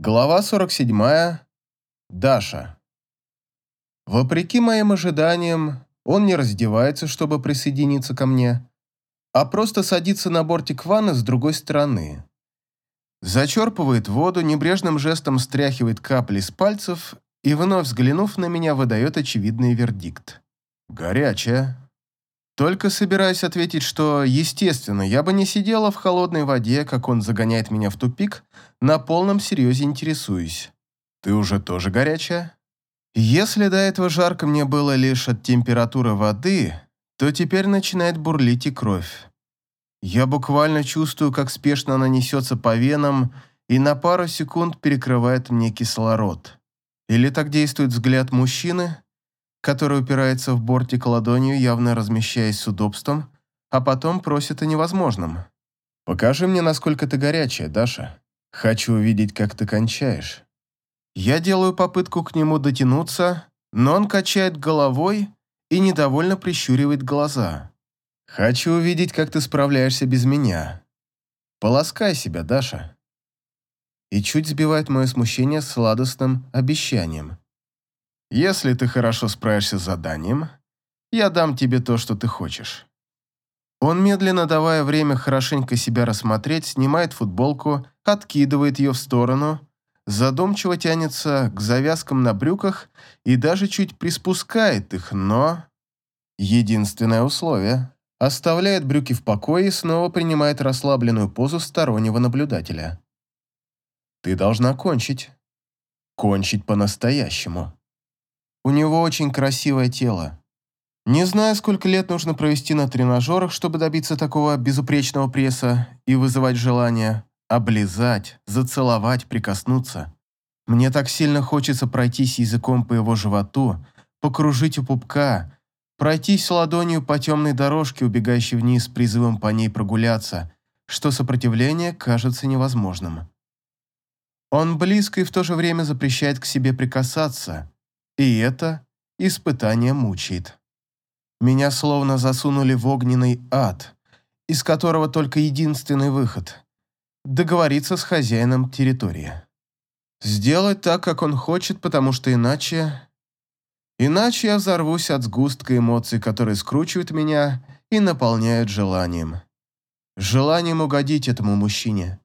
Глава 47. Даша. Вопреки моим ожиданиям, он не раздевается, чтобы присоединиться ко мне, а просто садится на бортик ванны с другой стороны. Зачерпывает воду, небрежным жестом стряхивает капли с пальцев и, вновь взглянув на меня, выдает очевидный вердикт. «Горячая». Только собираюсь ответить, что, естественно, я бы не сидела в холодной воде, как он загоняет меня в тупик, на полном серьезе интересуюсь. Ты уже тоже горячая? Если до этого жарко мне было лишь от температуры воды, то теперь начинает бурлить и кровь. Я буквально чувствую, как спешно она несется по венам и на пару секунд перекрывает мне кислород. Или так действует взгляд мужчины, который упирается в бортик ладонью, явно размещаясь с удобством, а потом просит о невозможном. «Покажи мне, насколько ты горячая, Даша. Хочу увидеть, как ты кончаешь». Я делаю попытку к нему дотянуться, но он качает головой и недовольно прищуривает глаза. «Хочу увидеть, как ты справляешься без меня. Полоскай себя, Даша». И чуть сбивает мое смущение сладостным обещанием. Если ты хорошо справишься с заданием, я дам тебе то, что ты хочешь». Он, медленно давая время хорошенько себя рассмотреть, снимает футболку, откидывает ее в сторону, задумчиво тянется к завязкам на брюках и даже чуть приспускает их, но... Единственное условие. Оставляет брюки в покое и снова принимает расслабленную позу стороннего наблюдателя. Ты должна кончить. Кончить по-настоящему. У него очень красивое тело. Не знаю, сколько лет нужно провести на тренажерах, чтобы добиться такого безупречного пресса и вызывать желание облизать, зацеловать, прикоснуться. Мне так сильно хочется пройтись языком по его животу, покружить у пупка, пройтись ладонью по темной дорожке, убегающей вниз с призывом по ней прогуляться, что сопротивление кажется невозможным. Он близко и в то же время запрещает к себе прикасаться, и это испытание мучает. Меня словно засунули в огненный ад, из которого только единственный выход – договориться с хозяином территории. Сделать так, как он хочет, потому что иначе... Иначе я взорвусь от сгустка эмоций, которые скручивают меня и наполняют желанием. Желанием угодить этому мужчине.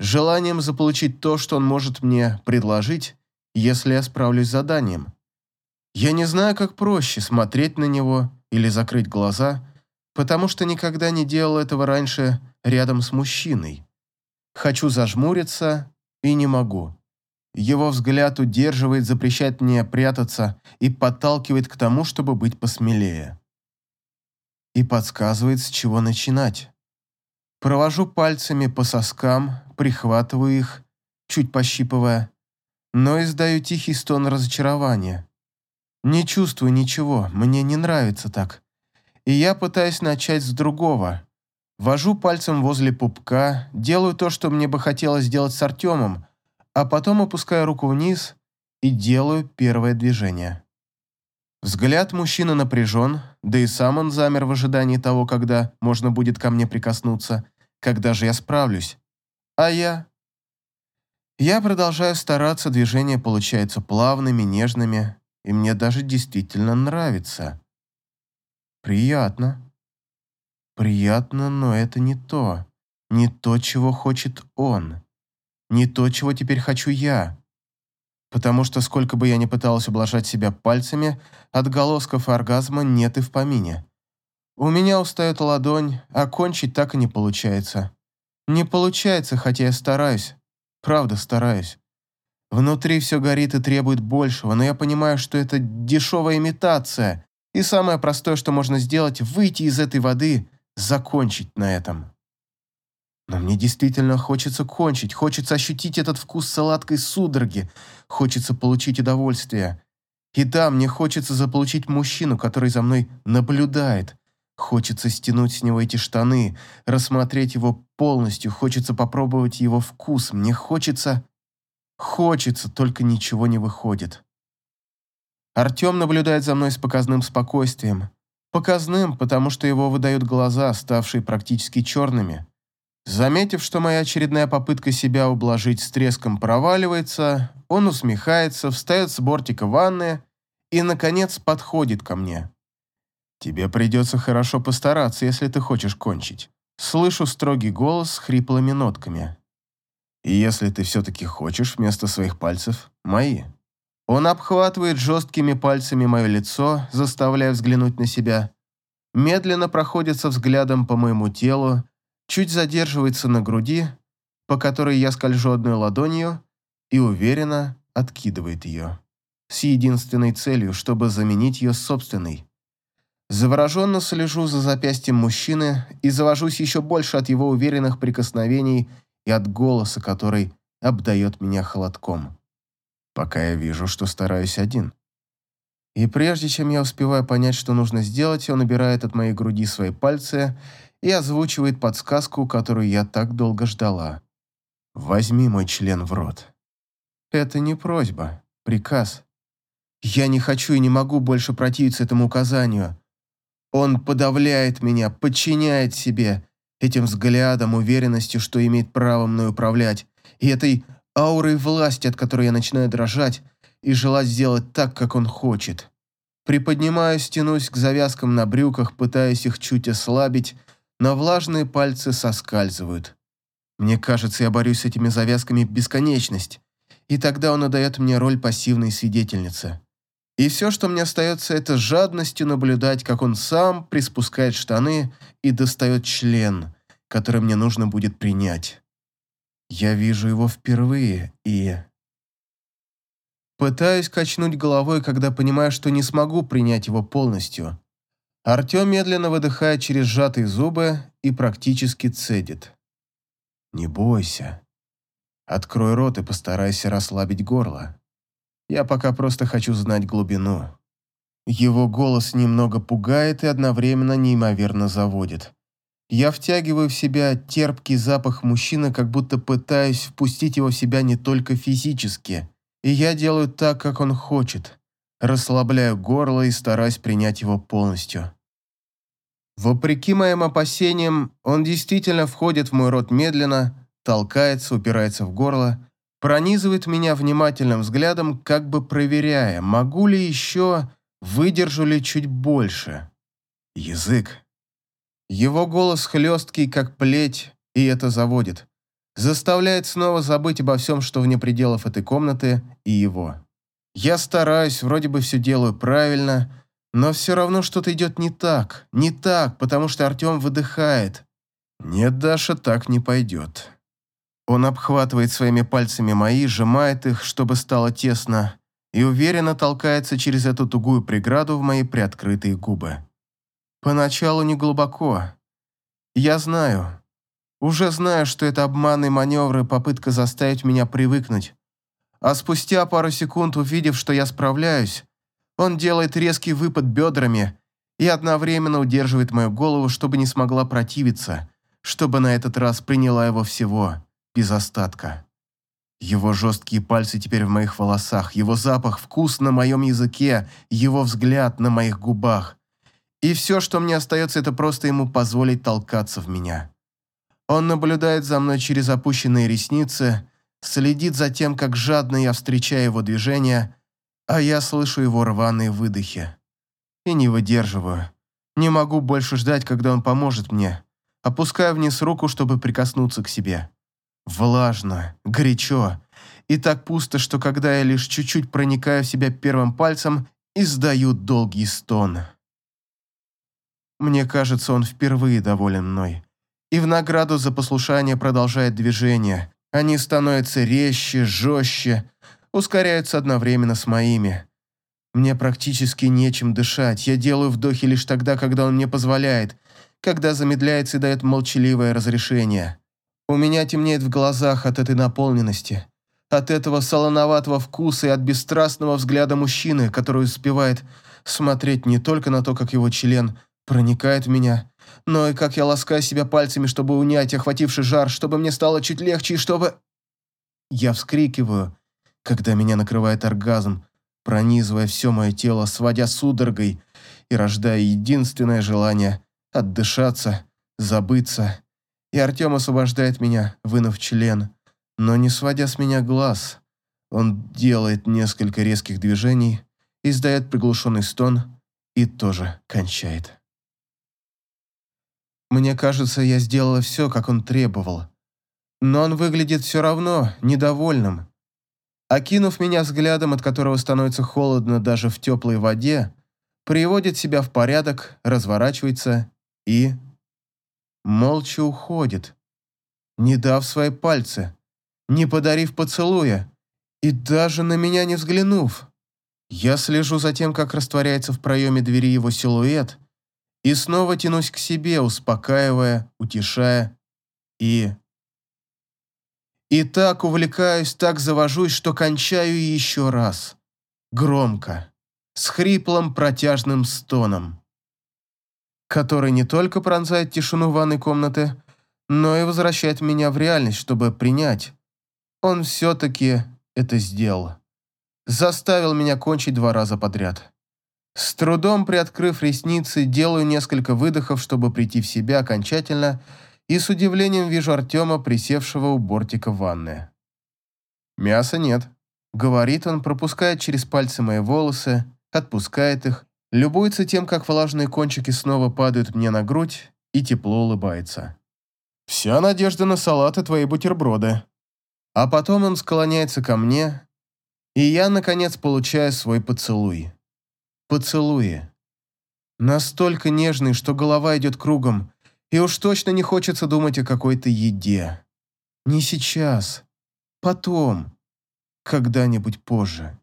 Желанием заполучить то, что он может мне предложить, если я справлюсь с заданием. Я не знаю, как проще, смотреть на него или закрыть глаза, потому что никогда не делал этого раньше рядом с мужчиной. Хочу зажмуриться и не могу. Его взгляд удерживает, запрещает мне прятаться и подталкивает к тому, чтобы быть посмелее. И подсказывает, с чего начинать. Провожу пальцами по соскам, прихватываю их, чуть пощипывая, но издаю тихий стон разочарования. Не чувствую ничего, мне не нравится так. И я пытаюсь начать с другого. Вожу пальцем возле пупка, делаю то, что мне бы хотелось сделать с Артемом, а потом опускаю руку вниз и делаю первое движение. Взгляд мужчины напряжен, да и сам он замер в ожидании того, когда можно будет ко мне прикоснуться, когда же я справлюсь. А я... Я продолжаю стараться, движения получаются плавными, нежными, и мне даже действительно нравится. Приятно. Приятно, но это не то. Не то, чего хочет он. Не то, чего теперь хочу я. Потому что сколько бы я ни пыталась ублажать себя пальцами, отголосков оргазма нет и в помине. У меня устает ладонь, а кончить так и не получается. Не получается, хотя я стараюсь. Правда стараюсь. Внутри все горит и требует большего, но я понимаю, что это дешевая имитация, и самое простое, что можно сделать, выйти из этой воды, закончить на этом. Но мне действительно хочется кончить, хочется ощутить этот вкус сладкой судороги, хочется получить удовольствие. И да, мне хочется заполучить мужчину, который за мной наблюдает. Хочется стянуть с него эти штаны, рассмотреть его полностью, хочется попробовать его вкус, мне хочется... Хочется, только ничего не выходит. Артем наблюдает за мной с показным спокойствием. Показным, потому что его выдают глаза, ставшие практически черными. Заметив, что моя очередная попытка себя ублажить с треском проваливается, он усмехается, встает с бортика ванны и, наконец, подходит ко мне. «Тебе придется хорошо постараться, если ты хочешь кончить». Слышу строгий голос с хриплыми нотками. «И если ты все-таки хочешь вместо своих пальцев, мои». Он обхватывает жесткими пальцами мое лицо, заставляя взглянуть на себя, медленно проходится взглядом по моему телу, чуть задерживается на груди, по которой я скольжу одной ладонью, и уверенно откидывает ее. С единственной целью, чтобы заменить ее собственной. Завороженно слежу за запястьем мужчины и завожусь еще больше от его уверенных прикосновений и от голоса, который обдает меня холодком. Пока я вижу, что стараюсь один. И прежде чем я успеваю понять, что нужно сделать, он убирает от моей груди свои пальцы и озвучивает подсказку, которую я так долго ждала. «Возьми мой член в рот». Это не просьба, приказ. Я не хочу и не могу больше противиться этому указанию. Он подавляет меня, подчиняет себе, этим взглядом, уверенностью, что имеет право мной управлять, и этой аурой власти, от которой я начинаю дрожать и желать сделать так, как он хочет. Приподнимаюсь, тянусь к завязкам на брюках, пытаясь их чуть ослабить, но влажные пальцы соскальзывают. Мне кажется, я борюсь с этими завязками бесконечность, и тогда он отдает мне роль пассивной свидетельницы. И все, что мне остается, это жадностью наблюдать, как он сам приспускает штаны и достает член, который мне нужно будет принять. Я вижу его впервые и... Пытаюсь качнуть головой, когда понимаю, что не смогу принять его полностью. Артем медленно выдыхает через сжатые зубы и практически цедит. «Не бойся. Открой рот и постарайся расслабить горло. Я пока просто хочу знать глубину». Его голос немного пугает и одновременно неимоверно заводит. Я втягиваю в себя терпкий запах мужчины, как будто пытаюсь впустить его в себя не только физически – и я делаю так, как он хочет. Расслабляю горло и стараюсь принять его полностью. Вопреки моим опасениям, он действительно входит в мой рот медленно, толкается, упирается в горло, пронизывает меня внимательным взглядом, как бы проверяя, могу ли еще, выдержу ли чуть больше. Язык. Его голос хлесткий, как плеть, и это заводит заставляет снова забыть обо всем, что вне пределов этой комнаты и его. Я стараюсь, вроде бы все делаю правильно, но все равно что-то идет не так, не так, потому что Артем выдыхает. Нет, Даша, так не пойдет. Он обхватывает своими пальцами мои, сжимает их, чтобы стало тесно, и уверенно толкается через эту тугую преграду в мои приоткрытые губы. Поначалу не глубоко. Я знаю, уже знаю, что это обманный маневр и попытка заставить меня привыкнуть. А спустя пару секунд, увидев, что я справляюсь, он делает резкий выпад бедрами и одновременно удерживает мою голову, чтобы не смогла противиться, чтобы на этот раз приняла его всего, без остатка. Его жесткие пальцы теперь в моих волосах, его запах, вкус на моем языке, его взгляд на моих губах. И все, что мне остается, это просто ему позволить толкаться в меня. Он наблюдает за мной через опущенные ресницы, следит за тем, как жадно я встречаю его движения, а я слышу его рваные выдохи. И не выдерживаю. Не могу больше ждать, когда он поможет мне. Опускаю вниз руку, чтобы прикоснуться к себе. Влажно, горячо и так пусто, что когда я лишь чуть-чуть проникаю в себя первым пальцем, издаю долгий стон. Мне кажется, он впервые доволен мной и в награду за послушание продолжает движение. Они становятся резче, жестче, ускоряются одновременно с моими. Мне практически нечем дышать. Я делаю вдохи лишь тогда, когда он мне позволяет, когда замедляется и дает молчаливое разрешение. У меня темнеет в глазах от этой наполненности, от этого солоноватого вкуса и от бесстрастного взгляда мужчины, который успевает смотреть не только на то, как его член проникает в меня, но и как я ласкаю себя пальцами, чтобы унять охвативший жар, чтобы мне стало чуть легче и чтобы... Я вскрикиваю, когда меня накрывает оргазм, пронизывая все мое тело, сводя судорогой и рождая единственное желание — отдышаться, забыться и Артем освобождает меня, вынув член, но не сводя с меня глаз. Он делает несколько резких движений, издает приглушенный стон и тоже кончает. Мне кажется, я сделала все, как он требовал. Но он выглядит все равно недовольным. Окинув меня взглядом, от которого становится холодно даже в теплой воде, приводит себя в порядок, разворачивается и... Молча уходит, не дав свои пальцы, не подарив поцелуя и даже на меня не взглянув. Я слежу за тем, как растворяется в проеме двери его силуэт, и снова тянусь к себе, успокаивая, утешая и... И так увлекаюсь, так завожусь, что кончаю еще раз. Громко, с хриплым протяжным стоном, который не только пронзает тишину ванной комнаты, но и возвращает меня в реальность, чтобы принять. Он все-таки это сделал. Заставил меня кончить два раза подряд. С трудом приоткрыв ресницы, делаю несколько выдохов, чтобы прийти в себя окончательно, и с удивлением вижу Артема, присевшего у бортика ванны. «Мяса нет», — говорит он, пропускает через пальцы мои волосы, отпускает их, любуется тем, как влажные кончики снова падают мне на грудь и тепло улыбается. «Вся надежда на салат и твои бутерброды». А потом он склоняется ко мне, и я, наконец, получаю свой поцелуй поцелуи. Настолько нежный, что голова идет кругом, и уж точно не хочется думать о какой-то еде. Не сейчас. Потом. Когда-нибудь позже.